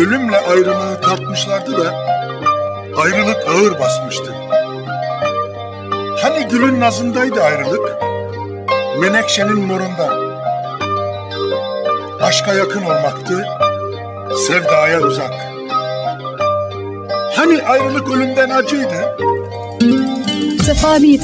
ölümle ayrılığı tartmışlardı da ayrılık ağır basmıştı. Hani gülün nazındaydı ayrılık, menekşenin morunda. Aşka yakın olmaktı, sevdaya uzak. Hani ayrılık ölümden acıydı, Sefa Beat.